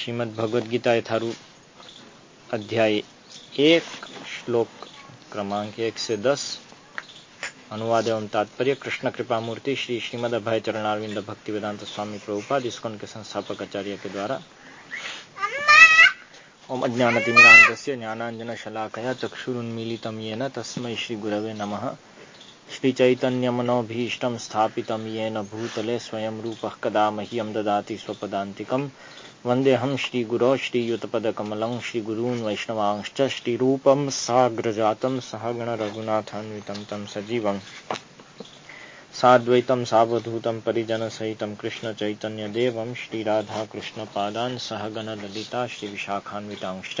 श्रीमद् भगवद गीता यथारूप अध्याय एक, श्लोक क्रमांक एक से दस। अनुवाद एवं तात्पर्य, कृष्ण कृपा मूर्ति श्री श्रीमद अभय चरणारविंद भक्ति वेदांत स्वामी प्रभुपाद इसकोन के संस्थापक आचार्य के द्वारा। ओम अज्ञानतिमिरान्तस्य ज्ञानाञ्जनशलाकया चक्षुरुन्मीलितं येन तस्मै श्रीगुरवे नमः। श्रीचैतन्यमनोभीष्टं स्थापितं येन भूतले स्वयं रूपः कदा मह्यं ददाति स्वपदान्तिकम्। वन्देऽहं श्रीगुरो श्रीयुतपदकमलं श्रीगुरून् वैष्णवांश्च श्रीरूपं साग्रजातं सहगणरघुनाथान्वितं तं सजीवम् साद्वैतं सावधूतं परिजनसहितं कृष्णचैतन्यदेवं श्रीराधाकृष्णपादान् सहगणललिता श्रीविशाखान्वितांश्च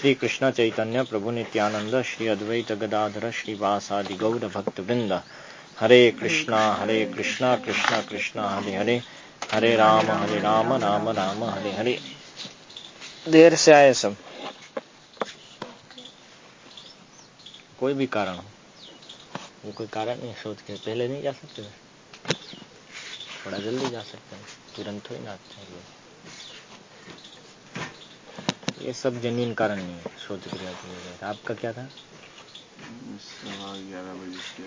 श्रीकृष्णचैतन्य प्रभुनित्यानन्द श्री अद्वैत गदाधर श्रीवासादिगौरभक्तवृन्द हरे कृष्णा हरे कृष्णा कृष्णा कृष्णा, हरे हरे। हरे राम हरे राम राम राम हरे हरे। देर से आए सब। कोई भी कारण हो। वो कोई कारण नहीं सोच के पहले नहीं जा सकते। थोड़ा जल्दी जा सकते हैं। तुरंत थोड़ी ना चाहिए ये सब ज़मीन कारण नहीं है सोच क्रिया की आपका क्या था? सवा ग्यारह बजे से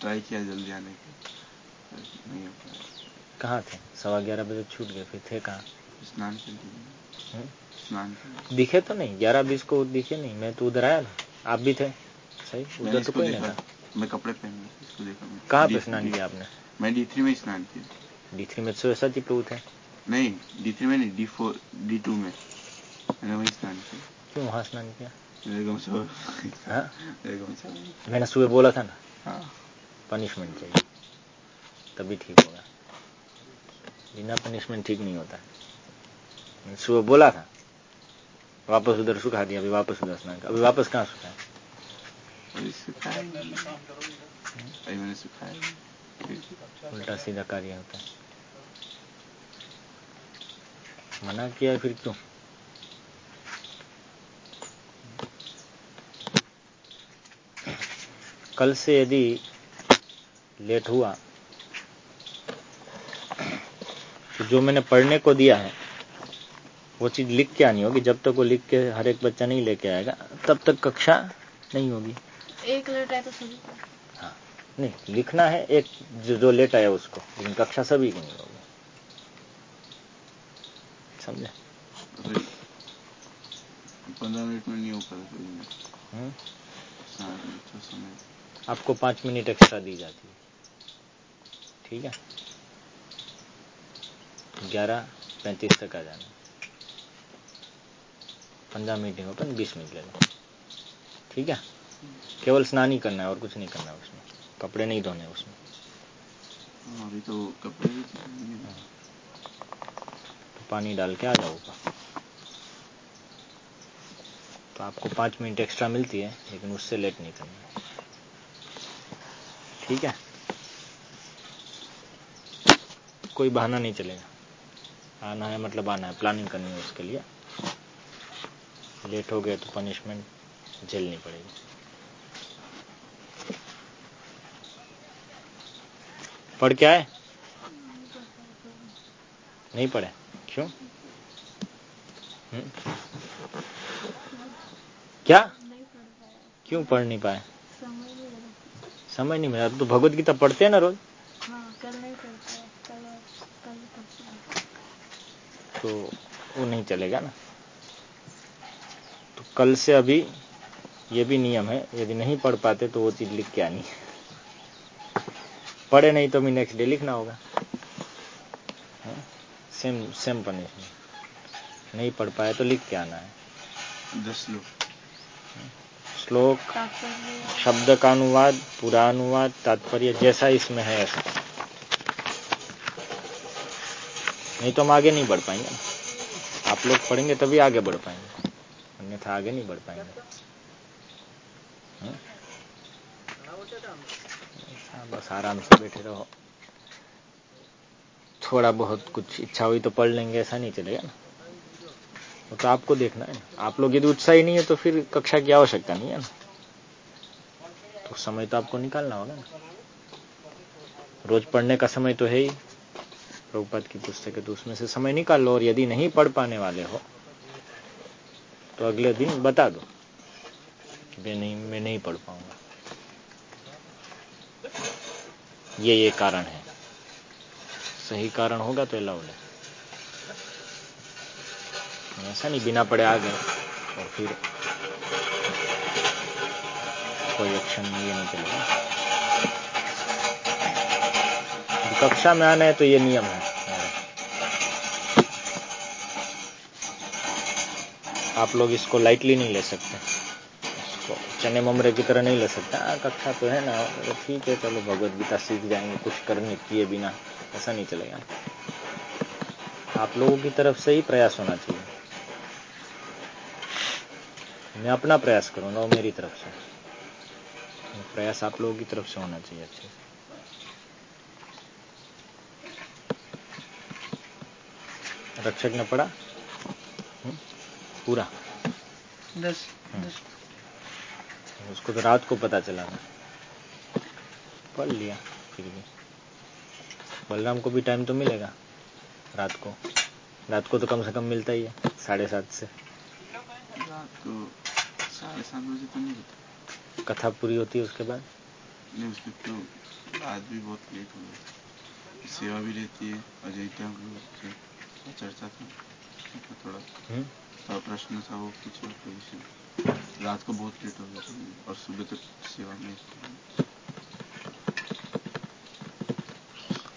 ट्राई किया जल्दी आने का। नहीं हो पाया। कहाँ थे? सवा ग्यारह बजे छूट गए फिर थे कहाँ? स्नान? स्नान दिखे तो नहीं ग्यारह बीस को दिखे नहीं मैं तो उधर आया ना। आप भी थे? सही? उधर तो कोई नहीं था। मैं कपड़े पहन रहा इसको देखा कहाँ पे स्नान किया आपने? मैं डी थ्री में स्नान किया। डी थ्री में तो ऐसा ही प्रभु थे नहीं डी थ्री में नहीं डी फोर डी टू में। मैंने वही स्नान किया। क्यों वहाँ स्नान किया? हाँ? मैंने सुबह बोला था ना हाँ। पनिशमेंट चाहिए। तभी ठीक होगा। बिना पनिशमेंट ठीक नहीं होता। सुबह बोला था वापस उधर सुखा दिया अभी वापस उधर स्नान अभी वापस कहाँ। फिर उल्टा सीधा कार्य होता है। मना किया फिर क्यों? कल से यदि लेट हुआ तो जो मैंने पढ़ने को दिया है वो चीज़ लिख के आनी होगी। जब तक वो लिख के हर एक बच्चा नहीं लेके आएगा तब तक कक्षा नहीं होगी। एक लेट आए तो सभी हाँ नहीं लिखना है एक जो, जो लेट आया उसको लेकिन कक्षा सभी की नहीं होगी। समझे? पंद्रह मिनट में नहीं हो पाता हम्म? हाँ तो समय। आपको पाँच मिनट एक्स्ट्रा दी जाती है। ठीक है? ग्यारह पैंतीस तक आ जाना। पंद्रह मिनट नहीं होता बीस मिनट ले लो। ठीक है? केवल स्नान ही करना है और कुछ नहीं करना है उसमें। कपड़े नहीं धोने उसमें। हाँ, अभी तो कपड़े। तो पानी डाल के आ जाओ तो आपको पाँच मिनट एक्स्ट्रा मिलती है लेकिन उससे लेट नहीं करना है। ठीक है? कोई बहाना नहीं चलेगा। आना है मतलब आना है प्लानिंग करनी है उसके लिए। लेट हो गए तो पनिशमेंट झेलनी पड़ेगी। पढ़ के आए नहीं पढ़े? क्यों? हम्म? क्या? क्यों पढ़ नहीं पाए? समय समझ नहीं मिला। तो भगवत गीता पढ़ते हैं ना रोज हाँ कल नहीं पढ़ पाया कल कल परसों तो वो नहीं चलेगा ना। तो कल से अभी ये भी नियम है यदि नहीं पढ़ पाते तो वो चीज़ लिख के आनी। है पढ़े नहीं तो भी नेक्स्ट डे लिखना होगा। सेम सेम पनिशमेंट नहीं पढ़ पाए तो लिख के आना है। दस लोग श्लोक शब्द का अनुवाद पूरा अनुवाद तात्पर्य जैसा इसमें है ऐसा। नहीं तो हम आगे नहीं बढ़ पाएँगे। आप लोग पढ़ेंगे तभी आगे बढ़ पाएँगे। अन्यथा आगे नहीं बढ़ पाएँगे। हम्म? हाँ, बस आराम से बैठे रहो। थोड़ा बहुत कुछ इच्छा हुई तो पढ़ लेंगे ऐसा नहीं चलेगा ना। वो तो आपको देखना है। आप लोग यदि उत्साही नहीं है तो फिर कक्षा की आवश्यकता नहीं है ना। तो समय तो आपको निकालना होगा ना। रोज पढ़ने का समय तो है ही। प्रभुपद की पुस्तक है तो उसमें से समय निकाल लो और यदि नहीं पढ़ पाने वाले हो तो अगले दिन बता दो मैं नहीं मैं नहीं पढ़ पाऊँगा। ये ये कारण है। सही कारण होगा तो अलाउड है ऐसा नहीं, बिना पढ़े आ गए और फिर कोई एक्शन ये नहीं चलेगा। कक्षा में आना है तो ये नियम है। आप लोग इसको लाइटली नहीं ले सकते। इसको चने ममरे की तरह नहीं ले सकते। आ, कक्षा तो है ना ठीक है चलो भगवत गीता सीख जाएँगे कुछ करने किए बिना ऐसा नहीं चलेगा। आप लोगों की तरफ़ से ही प्रयास होना चाहिए। मैं अपना प्रयास करूँगा वो मेरी तरफ़ से। प्रयास आप लोगों की तरफ़ से होना चाहिए अच्छे से। रक्षक ने पढ़ा। पूरा। दस हम्म। दस। उसको तो रात को पता चला था। पढ़ लिया फिर भी। बलराम को भी टाइम तो मिलेगा रात को। रात को तो कम से कम मिलता ही है साढ़े सात से। रात को साढ़े सात बजे तो नहीं होता। कथा पूरी होती है उसके बाद? नहीं तो रात भी बहुत लेट हो गई सेवा भी रहती है अजय चर्चा था तो थोड़ा हम्म? प्रश्न था वो पूछा तो रात को बहुत लेट हो गया था और सुबह तक सेवा में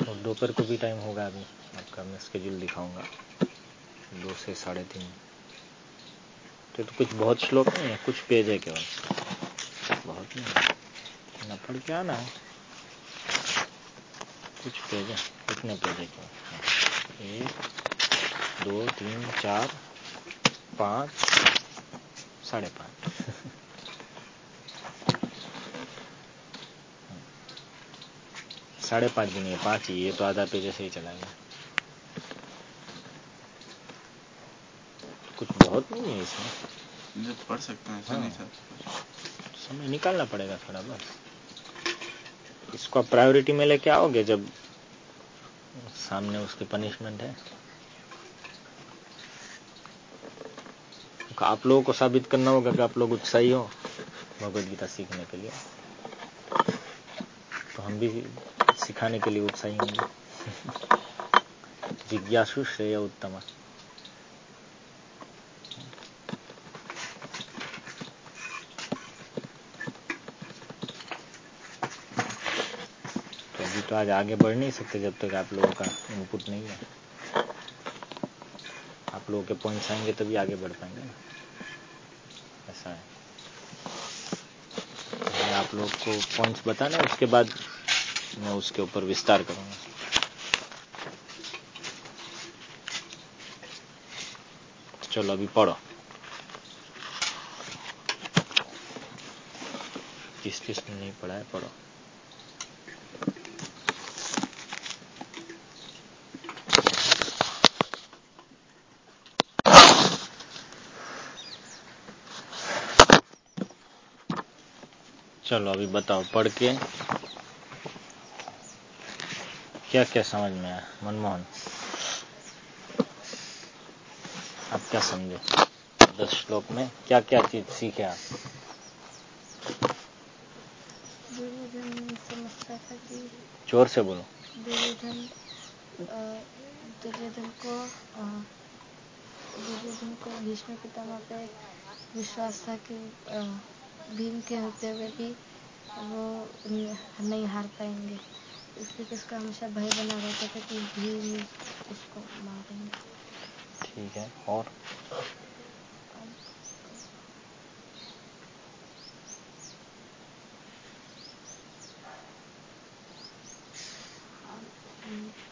और दोपहर को भी टाइम होगा अभी। आपका मैं स्केड्यूल दिखाऊँगा। दो से साढ़े तीन। तो, तो कुछ बहुत श्लोक नहीं है कुछ पेज है केवल। बहुत नहीं है। ना पढ़ के आना है। कुछ पेज है कितने पेज है केवल। एक दो तीन चार पाँच साढ़े पाँच। साढ़े पाँच भी नहीं है पाँच ही ये तो आधा पेज ऐसे ही चला गया कुछ बहुत नहीं है इसमें। पढ़ सकते हैं हाँ। नहीं समय निकालना पड़ेगा थोड़ा बस इसको आप प्रायोरिटी में लेके आओगे जब सामने उसकी पनिशमेंट है? आप लोगों को साबित करना होगा कि आप लोग उत्साही हो भगवत गीता सीखने के लिए। तो हम भी सिखाने के लिए उत्साही होंगे। जिज्ञासु श्रेय उत्तम। तो अभी तो आज आगे बढ़ नहीं सकते जब तक आप लोगों का इनपुट नहीं है। आप लोगों के पॉइंट्स आएँगे, तभी आगे बढ़ पाएँगे। ऐसा है। पहले आप लोग को पॉइंट्स बताना उसके बाद मैं उसके ऊपर विस्तार करूँगा। चलो, अभी पढ़ो। किस किस ने नहीं पढ़ा है? पढ़ो। चलो अभी बताओ, पढ़ के क्या क्या समझ में आया? मनमोहन। आप क्या समझे? दस श्लोक में क्या क्या चीज़ सीखे आप? ज़ोर से बोलो। दुर्योधन को दुर्योधन को भीष्म पितामह पे विश्वास था कि भीम के होते हुए भी वो नहीं हार पाएँगे। इसलिए उसका हमेशा भय बना रहता था कि भीम उसको मारेंगे ठीक है और?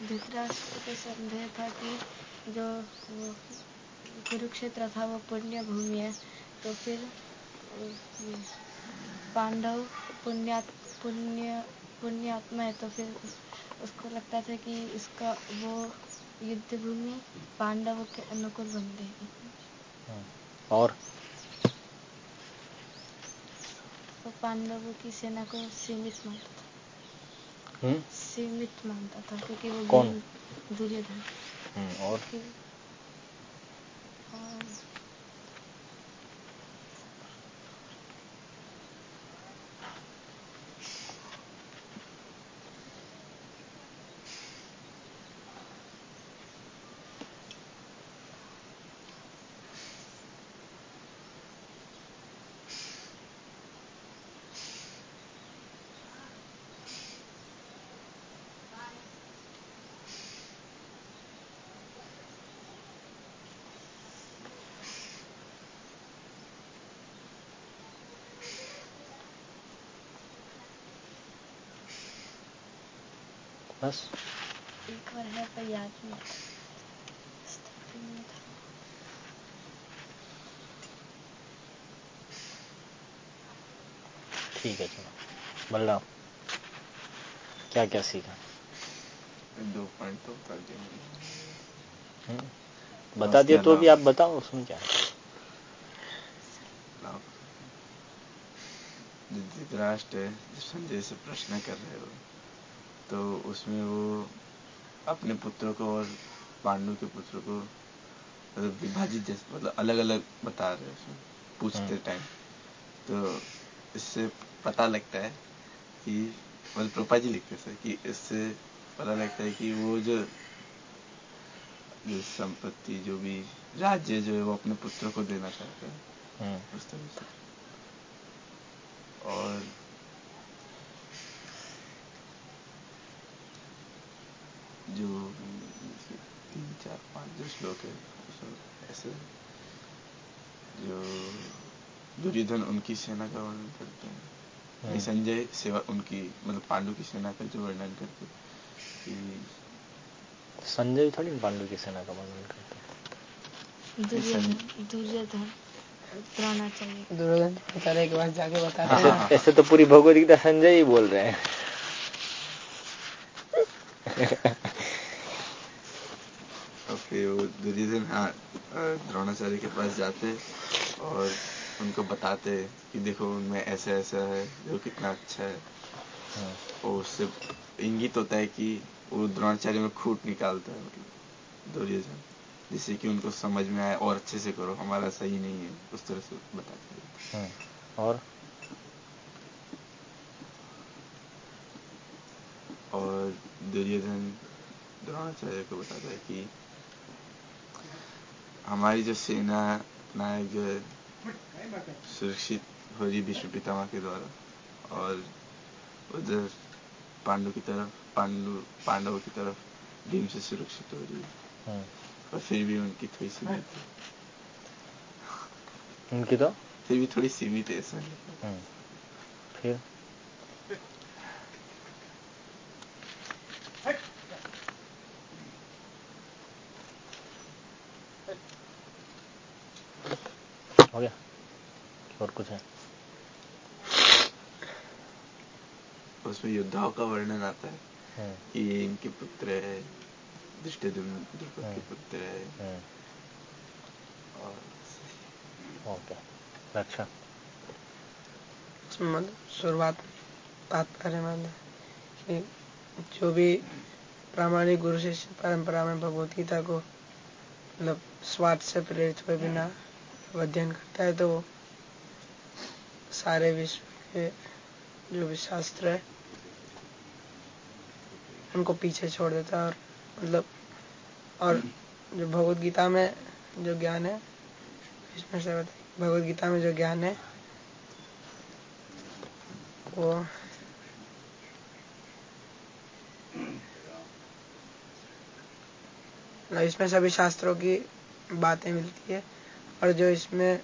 धृतराष्ट्र को संदेह था कि जो वो कुरुक्षेत्र था वो पुण्य भूमि है तो फिर पांडव पुण्यात पुण्य पुण्यात्मा है तो फिर उस, उसको लगता था कि इसका वो युद्ध भूमि पांडवों के अनुकूल बन गई। और? वो पांडवों की सेना को सीमित मानता था। हम्म। सीमित मानता था क्योंकि वो कौन? दुर्योधन। हम्म, और? बस एक बार है पर याद नहीं। ठीक है चलो बल्ला क्या क्या सीखा दो पॉइंट तो कर दिए मैंने। हम्म, बता दिया तो भी आप बताओ उसमें क्या है? लाओ। धृतराष्ट्र है जो संजय से प्रश्न कर रहे हो तो उसमें वो अपने पुत्रों को और पांडु के पुत्रों को मतलब विभाजित जैसे मतलब अलग अलग बता रहे हैं उसमें पूछते। टाइम तो इससे पता लगता है कि मतलब प्रोपा जी लिखते हैं कि इससे पता लगता है कि वो जो जो संपत्ति जो भी राज्य जो है वो अपने पुत्रों को देना चाहते हैं। हम्म, उस तरह से। और जो तीन चार पाँच जो श्लोक है उसमें ऐसे जो दुर्योधन उनकी सेना का वर्णन करते हैं। हम्म, संजय सेवा उनकी मतलब पांडु की सेना का जो वर्णन करते कि संजय थोड़ी पांडु की सेना का वर्णन करते दुर्योधन दुर्योधन के बाद जाके बताते ऐसे, हैं हाँ। ऐसे तो पूरी भगवत गीता संजय ही बोल रहे हैं और फिर वो दुर्योधन हाँ द्रोणाचार्य के पास जाते और उनको बताते कि देखो उनमें ऐसा ऐसा है जो कितना अच्छा है। हम्म, और उससे इंगित होता है कि वो द्रोणाचार्य में खूट निकालता है मतलब दुर्योधन जिससे कि उनको समझ में आए और अच्छे से करो हमारा सही नहीं है उस तरह से बताते हैं। हम्म, और? और दुर्योधन द्रोणाचार्य को बताता है कि हमारी जो सेना नायक जो है सुरक्षित हो रही भीष्म पितामह के द्वारा। और उधर पांडु की तरफ़ पांडु पांडवों की तरफ़ भीम से सुरक्षित हो रही है। हम्म, और फिर भी उनकी थोड़ी सीमित है। उनकी तो? फिर भी थोड़ी सीमित है ऐसा। हम्म, फिर? कुछ है। उसमें योद्धाओं का वर्णन आता है कि ये इनके पुत्र है द्रुपद के हम्म। पुत्र है। और ओके अच्छा मतलब शुरुआत तात्पर्य में कि जो भी प्रामाणिक गुरु शिष्य परंपरा में भगवत गीता को मतलब स्वार्थ से प्रेरित हुए बिना अध्ययन करता है तो वो सारे विश्व के जो भी शास्त्र है, उनको पीछे छोड़ देता है और मतलब और जो भगवत गीता में जो ज्ञान है, इसमें से भगवत गीता में जो ज्ञान है, वो मतलब इसमें सभी शास्त्रों की बातें मिलती है, और जो इसमें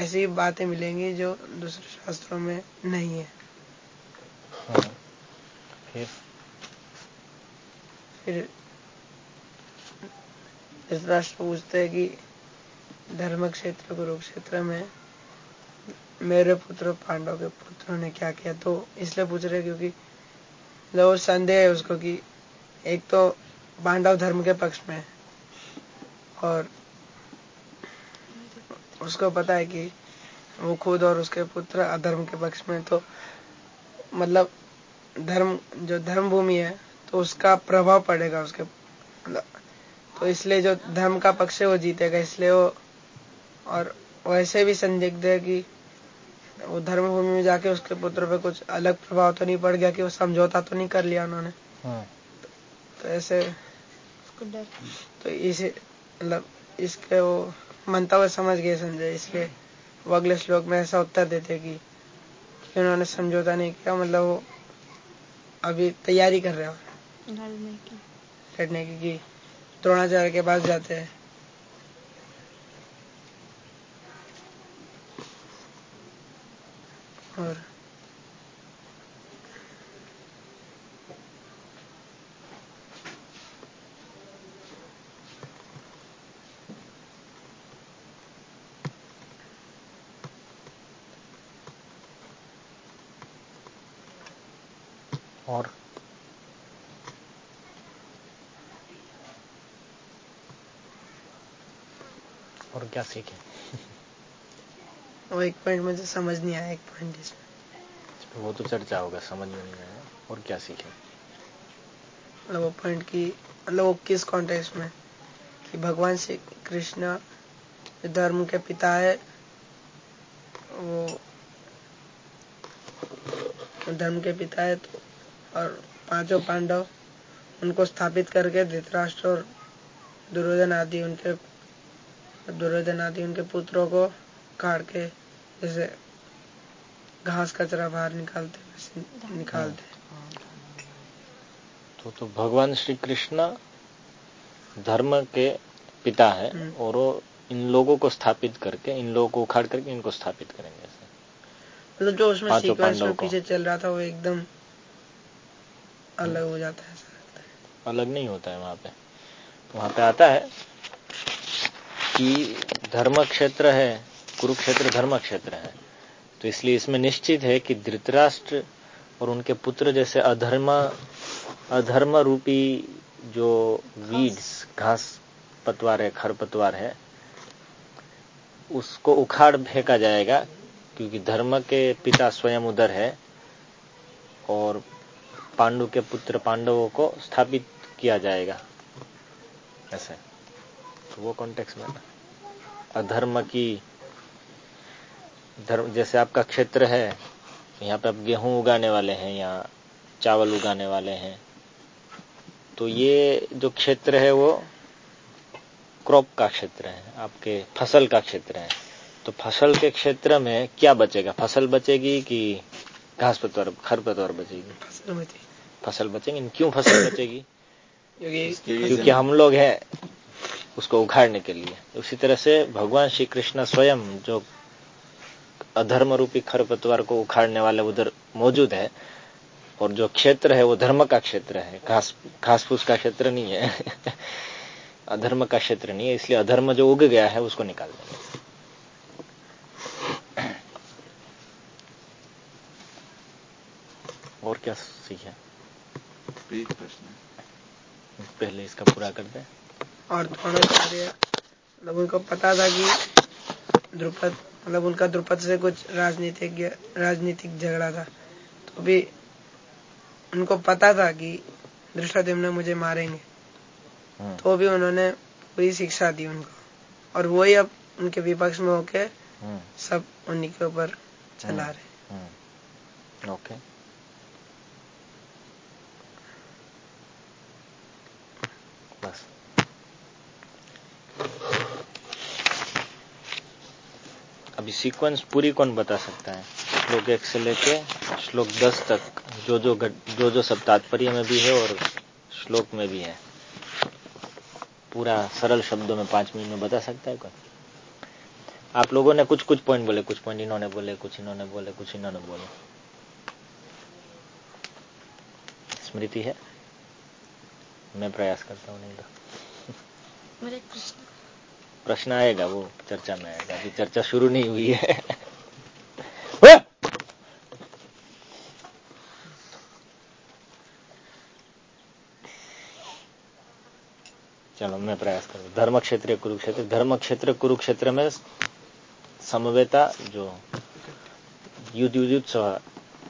ऐसी बातें मिलेंगी जो दूसरे शास्त्रों में नहीं है। हम्म, फिर? फिर धृतराष्ट्र पूछते हैं कि धर्म क्षेत्र कुरुक्षेत्र में मेरे पुत्र पांडव के पुत्रों ने क्या किया? तो इसलिए पूछ रहे क्योंकि लो संदेह है उसको कि एक तो पांडव धर्म के पक्ष में और उसको पता है कि वो खुद और उसके पुत्र अधर्म के पक्ष में तो मतलब धर्म जो धर्म भूमि है तो उसका प्रभाव पड़ेगा उसके मतलब तो इसलिए जो धर्म का पक्ष है वो जीतेगा। इसलिए वो और वैसे भी संदिग्ध है कि वो धर्म भूमि में जाके उसके पुत्र पे कुछ अलग प्रभाव तो नहीं पड़ गया कि वो समझौता तो नहीं कर लिया उन्होंने। हाँ। तो ऐसे तो इसे मतलब इसके वो मंतव्य समझ गए संजय इसलिए वो अगले श्लोक में ऐसा उत्तर देते कि, कि उन्होंने समझौता नहीं किया मतलब वो अभी तैयारी कर रहे हो। लड़ने की। की कि द्रोणाचार्य के पास जाते हैं। और और क्या सीखे वो एक पॉइंट मुझे समझ नहीं आया एक पॉइंट इसमें। वो तो चर्चा होगा समझ में नहीं आया। और क्या सीखे? मतलब वो पॉइंट की मतलब वो किस कॉन्टेक्स्ट में? कि भगवान श्री कृष्ण धर्म के पिता है वो धर्म के पिता है तो और पाँचों पांडव उनको स्थापित करके धृतराष्ट्र और दुर्योधन आदि उनके दुर्योधन आदि उनके पुत्रों को काट के जैसे घास कचरा बाहर निकालते निकालते। तो तो भगवान श्री कृष्ण धर्म के पिता है हम्म। और वो इन लोगों को स्थापित करके इन लोगों को उखाड़ करके इनको स्थापित करेंगे मतलब जो उसमें सीक्वेंस में पीछे चल रहा था वो एकदम अलग हो जाता है। अलग नहीं होता है वहाँ पे। वहाँ पे आता है कि धर्म क्षेत्र है, कुरुक्षेत्र धर्म क्षेत्र है। तो इसलिए इसमें निश्चित है कि धृतराष्ट्र और उनके पुत्र जैसे अधर्म अधर्म रूपी जो वीड्स घास पतवार है, खर पतवार है, उसको उखाड़ फेंका जाएगा क्योंकि धर्म के पिता स्वयं उधर है और पांडु के पुत्र पांडवों को स्थापित किया जाएगा। ऐसे तो वो कॉन्टेक्स्ट में अधर्म की धर्म जैसे आपका क्षेत्र है यहाँ पे आप गेहूँ उगाने वाले हैं या चावल उगाने वाले हैं तो ये जो क्षेत्र है वो क्रॉप का क्षेत्र है आपके फ़सल का क्षेत्र है। तो फ़सल के क्षेत्र में क्या बचेगा? फ़सल बचेगी कि घास पतवार खरपतवार बचेगी? फ़सल बचेगी। फ़सल बचेगी? क्यों फ़सल बचेगी? क्योंकि हम लोग हैं। उसको उखाड़ने के लिए। उसी तरह से भगवान श्री कृष्ण स्वयं जो अधर्म रूपी खरपतवार को उखाड़ने वाले उधर मौजूद है और जो क्षेत्र है वो धर्म का क्षेत्र है। घास घास फूस का क्षेत्र नहीं है। अधर्म का क्षेत्र नहीं है इसलिए अधर्म जो उग गया है उसको निकाल देंगे। और क्या सीखे प्रश्न पहले इसका पूरा कर दे। और द्रोणाचार्य मतलब उनको पता था कि द्रुपद मतलब उनका द्रुपद से कुछ राजनीतिक राजनीतिक झगड़ा था। तो भी उनको पता था कि दृष्टादिम्न मुझे मारेंगे। हाँ। तो भी उन्होंने पूरी शिक्षा दी उनको। और वही अब उनके विपक्ष में होके हाँ। सब उन्हीं के ऊपर चला हाँ। रहे ओके। बस अभी सीक्वेंस पूरी कौन बता सकता है? श्लोक एक से लेके श्लोक दस तक जो जो गट, जो जो सब तात्पर्य में भी है और श्लोक में भी है। पूरा सरल शब्दों में पाँच मिनट में बता सकता है कौन आप लोगों ने कुछ कुछ पॉइंट बोले कुछ पॉइंट इन्होंने बोले कुछ इन्होंने बोले कुछ इन्होंने बोले। स्मृति है? मैं प्रयास करता हूँ नहीं तो। प्रश्न आएगा वो चर्चा में आएगा, अभी चर्चा शुरू नहीं हुई है। चलो, मैं प्रयास करूँ। धर्म क्षेत्र कुरुक्षेत्र। धर्म क्षेत्र कुरुक्षेत्र में समवेता जो युद्ध युद्ध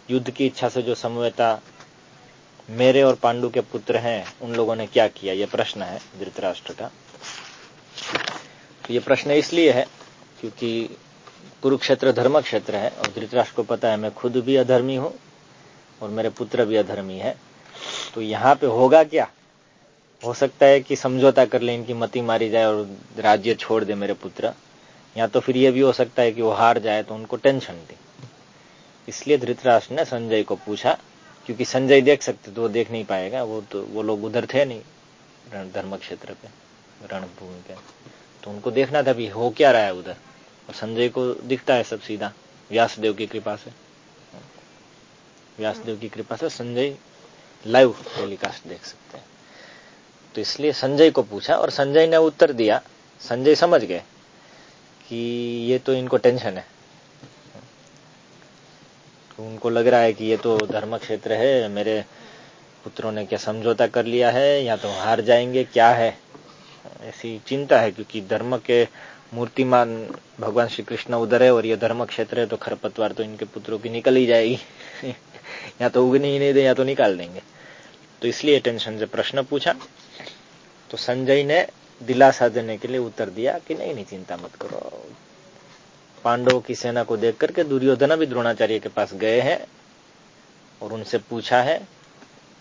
युद्ध की इच्छा से जो समवेता मेरे और पांडु के पुत्र हैं, उन लोगों ने क्या किया? यह प्रश्न है धृतराष्ट्र का। तो ये प्रश्न इसलिए है क्योंकि कुरुक्षेत्र धर्म क्षेत्र है और धृतराष्ट्र को पता है मैं खुद भी अधर्मी हूँ और मेरे पुत्र भी अधर्मी है। तो यहाँ पे होगा क्या? हो सकता है कि समझौता कर ले इनकी मती मारी जाए और राज्य छोड़ दे मेरे पुत्र। या तो फिर यह भी हो सकता है कि वो हार जाए तो उनको टेंशन दे। इसलिए धृतराष्ट्र ने संजय को पूछा, क्योंकि संजय देख सकते तो वो देख नहीं पाएगा, वो तो वो लोग उधर थे नहीं धर्म क्षेत्र पे, रणभूमि पे। तो उनको देखना था भी हो क्या रहा है उधर। और संजय को दिखता है सब सीधा, व्यासदेव की कृपा से। व्यासदेव की कृपा से संजय लाइव टेलीकास्ट देख सकते हैं। तो इसलिए संजय को पूछा और संजय ने उत्तर दिया। संजय समझ गए कि ये तो इनको टेंशन है। तो उनको लग रहा है कि ये तो धर्म क्षेत्र है, मेरे पुत्रों ने क्या समझौता कर लिया है, या तो हार जाएँगे, क्या है? ऐसी चिंता है, क्योंकि धर्म के मूर्तिमान भगवान श्री कृष्ण उधर है और ये धर्म क्षेत्र है तो खरपतवार तो इनके पुत्रों की निकल ही जाएगी। या तो उगने ही नहीं दे, या तो निकाल देंगे। तो इसलिए टेंशन से प्रश्न पूछा। तो संजय ने दिलासा देने के लिए उत्तर दिया कि नहीं नहीं, चिंता मत करो। पांडवों की सेना को देख करके दुर्योधन भी द्रोणाचार्य के पास गए हैं और उनसे पूछा है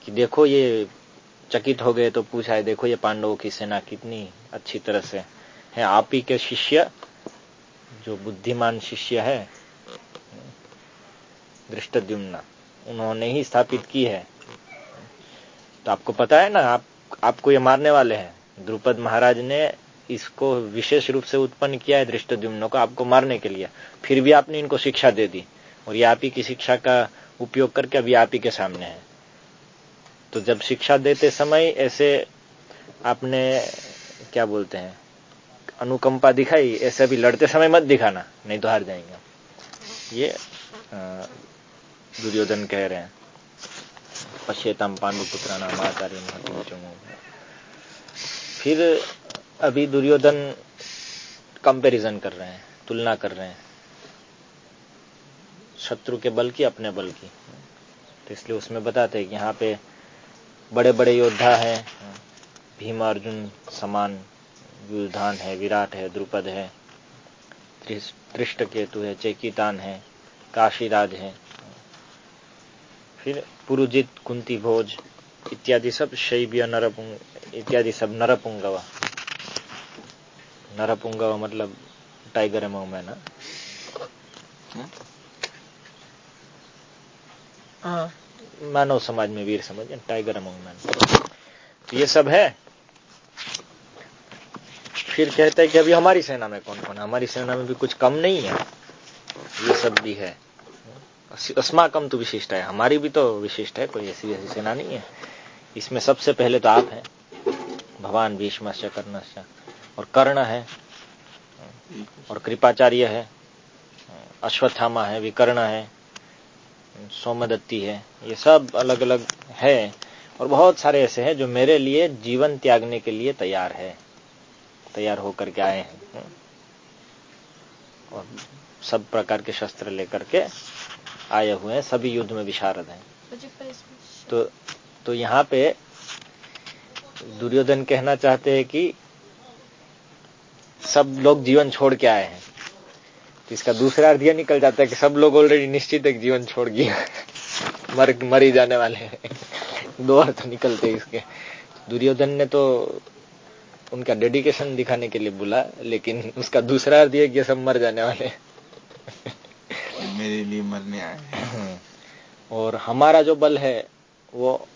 कि देखो ये चकित हो गए तो पूछा है, देखो ये पांडवों की सेना कितनी अच्छी तरह से है। आप ही के शिष्य, जो बुद्धिमान शिष्य है दृष्टद्युम्ना उन्होंने ही स्थापित की है। तो आपको पता है ना, आप, आपको ये मारने वाले हैं। द्रुपद महाराज ने इसको विशेष रूप से उत्पन्न किया है दृष्टद्युम्न को आपको मारने के लिए। फिर भी आपने इनको शिक्षा दे दी। और ये आप ही की शिक्षा का उपयोग करके अभी आप ही के सामने है। तो जब शिक्षा देते समय ऐसे आपने क्या बोलते हैं, अनुकंपा दिखाई, ऐसे भी लड़ते समय मत दिखाना, नहीं तो हार जाएँगे ये दुर्योधन कह रहे हैं। पश्येतम पांडुपुत्र नाम आचार्य महत्व फिर अभी दुर्योधन कंपैरिजन कर रहे हैं, तुलना कर रहे हैं। शत्रु के बल की, अपने बल की। तो इसलिए उसमें बताते हैं कि यहाँ पे बड़े बड़े योद्धा हैं। भीम अर्जुन समान युधान है, विराट है, द्रुपद है दृष्ट केतु है, चेकितान है, काशीराज है। फिर पुरुजित कुंती भोज इत्यादि सब शैव्य नरपुंग, इत्यादि सब नरपुंगवा। नरपुंगवा मतलब टाइगर एमो में ना हाँ। मानव समाज में वीर समझ टाइगर अमंग मैन तो ये सब है। फिर कहते हैं कि अभी हमारी सेना में कौन कौन है? हमारी सेना में भी कुछ कम नहीं है। ये सब भी है। अस्माकम तो विशिष्ट है। हमारी भी तो विशिष्ट है, कोई ऐसी ऐसी सेना नहीं है। इसमें सबसे पहले तो आप हैं। भगवान भीष्मश्य कर्णश्य और कर्ण है। और कृपाचार्य है। अश्वत्थामा है, विकर्ण है। सोमदत्ती है। ये सब अलग अलग है और बहुत सारे ऐसे हैं जो मेरे लिए जीवन त्यागने के लिए तैयार है। तैयार होकर के आए हैं। और सब प्रकार के शस्त्र लेकर के आए हुए हैं। सभी युद्ध में विशारद हैं। तो तो यहाँ पे दुर्योधन कहना चाहते हैं कि सब लोग जीवन छोड़ के आए हैं। इसका दूसरा अर्थ यह निकल जाता है कि सब लोग ऑलरेडी निश्चित एक जीवन छोड़ गए मर मरी जाने वाले हैं। दो अर्थ निकलते इसके। दुर्योधन ने तो उनका डेडिकेशन दिखाने के लिए बोला लेकिन उसका दूसरा अर्थ यह कि सब मर जाने वाले मेरे लिए मरने आए और हमारा जो बल है वो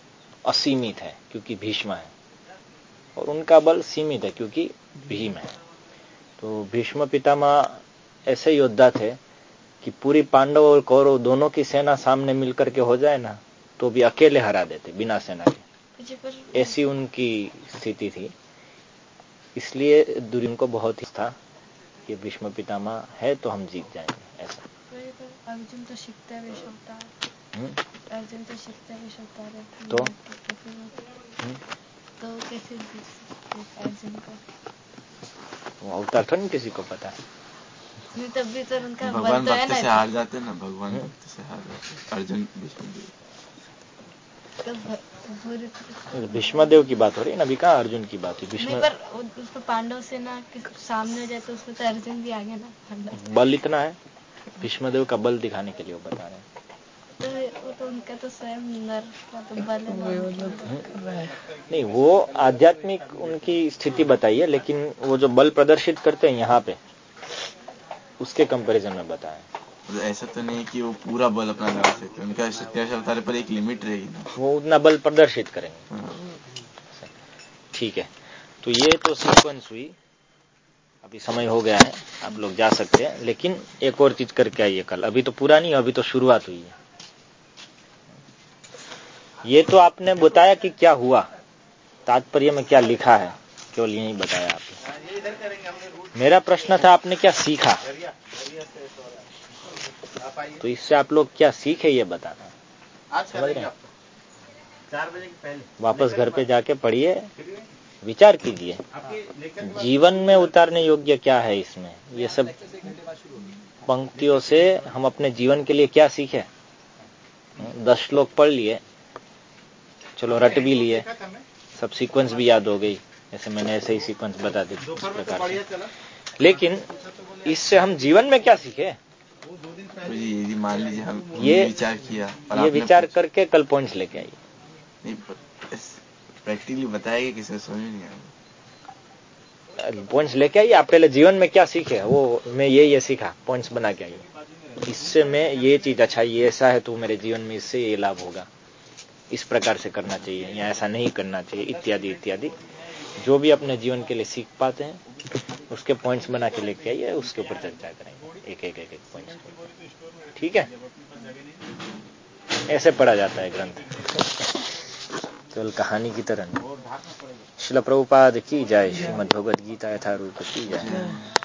असीमित है क्योंकि भीष्म है। और उनका बल सीमित है क्योंकि भीम है। तो भीष्म पितामह ऐसे योद्धा थे कि पूरी पांडव और कौरव दोनों की सेना सामने मिलकर के हो जाए ना तो भी अकेले हरा देते बिना सेना के। ऐसी उनकी स्थिति थी। इसलिए दुर्योधन को बहुत ही था कि भीष्म पितामह है तो हम जीत जाएँगे ऐसा। अर्जुन तो शिखता है। अर्जुन तो शिखता है। तो? तो कैसे अर्जुन को? अवतार तो नहीं किसी को पता। नहीं तब भी तो उनका भगवान बल तो भक्त से हार जाते ना भगवान भक्त से हार जाते अर्जुन भीष्म तो भीष्मदेव की बात हो रही है ना? अभी कहा अर्जुन की बात है भीष्म पर उसमें पांडव से ना सामने हो जाए तो उसमें तो अर्जुन भी आ गया ना। बल इतना है। भीष्मदेव का बल दिखाने के लिए वो बता रहे हैं। तो वो तो उनका तो स्वयं नर का तो बल है नहीं वो आध्यात्मिक उनकी स्थिति बताई है लेकिन वो जो बल प्रदर्शित करते हैं यहाँ पे उसके कंपैरिजन में बताएँ। तो ऐसा तो नहीं कि वो पूरा बल अपना लगा सकते उनका सत्याश अवतार पर एक लिमिट रहेगी ना। वो उतना बल प्रदर्शित करेंगे। हाँ। ठीक है। तो ये तो सीक्वेंस हुई। अभी समय हो गया है आप लोग जा सकते हैं। लेकिन एक और चीज़ करके आइए कल। अभी तो पूरा नहीं अभी तो शुरुआत हुई है। ये तो आपने बताया कि क्या हुआ। तात्पर्य में क्या लिखा है केवल यही बताया आपने। मेरा प्रश्न था आपने क्या सीखा? तो इससे आप लोग क्या सीखे ये बताना। समझ रहे हैं? वापस घर पे जाके पढ़िए विचार कीजिए। जीवन में उतारने योग्य क्या है इसमें? ये सब पंक्तियों से हम अपने जीवन के लिए क्या सीखे? दस श्लोक पढ़ लिए चलो रट भी लिए सब सीक्वेंस भी याद हो गई। जैसे मैंने ऐसे ही सीक्वेंस बता दी इस प्रकार से। लेकिन इससे हम जीवन में क्या सीखे? तो मान लीजिए हम ये- विचार किया और ये विचार करके कल पॉइंट्स लेके आइए नहीं प्रैक्टिकली बताएगा किसी समझ नहीं आएगा पॉइंट्स लेके आइए आप पहले जीवन में क्या सीखे? वो मैं ये ये सीखा पॉइंट्स बना के आइए इससे मैं ये चीज़ अच्छा ये ऐसा है तो मेरे जीवन में इससे ये लाभ होगा। इस प्रकार से करना चाहिए या ऐसा नहीं करना चाहिए इत्यादि इत्यादि। जो भी अपने जीवन के लिए सीख पाते हैं, उसके पॉइंट्स बना के लेके आइए, उसके ऊपर चर्चा करेंगे। एक एक एक एक पॉइंट्स ठीक है? ऐसे पढ़ा जाता है ग्रंथ। केवल तो कहानी की तरह शिल प्रभुपाद की जाए श्रीमद भगवद गीता यथारूप की जाए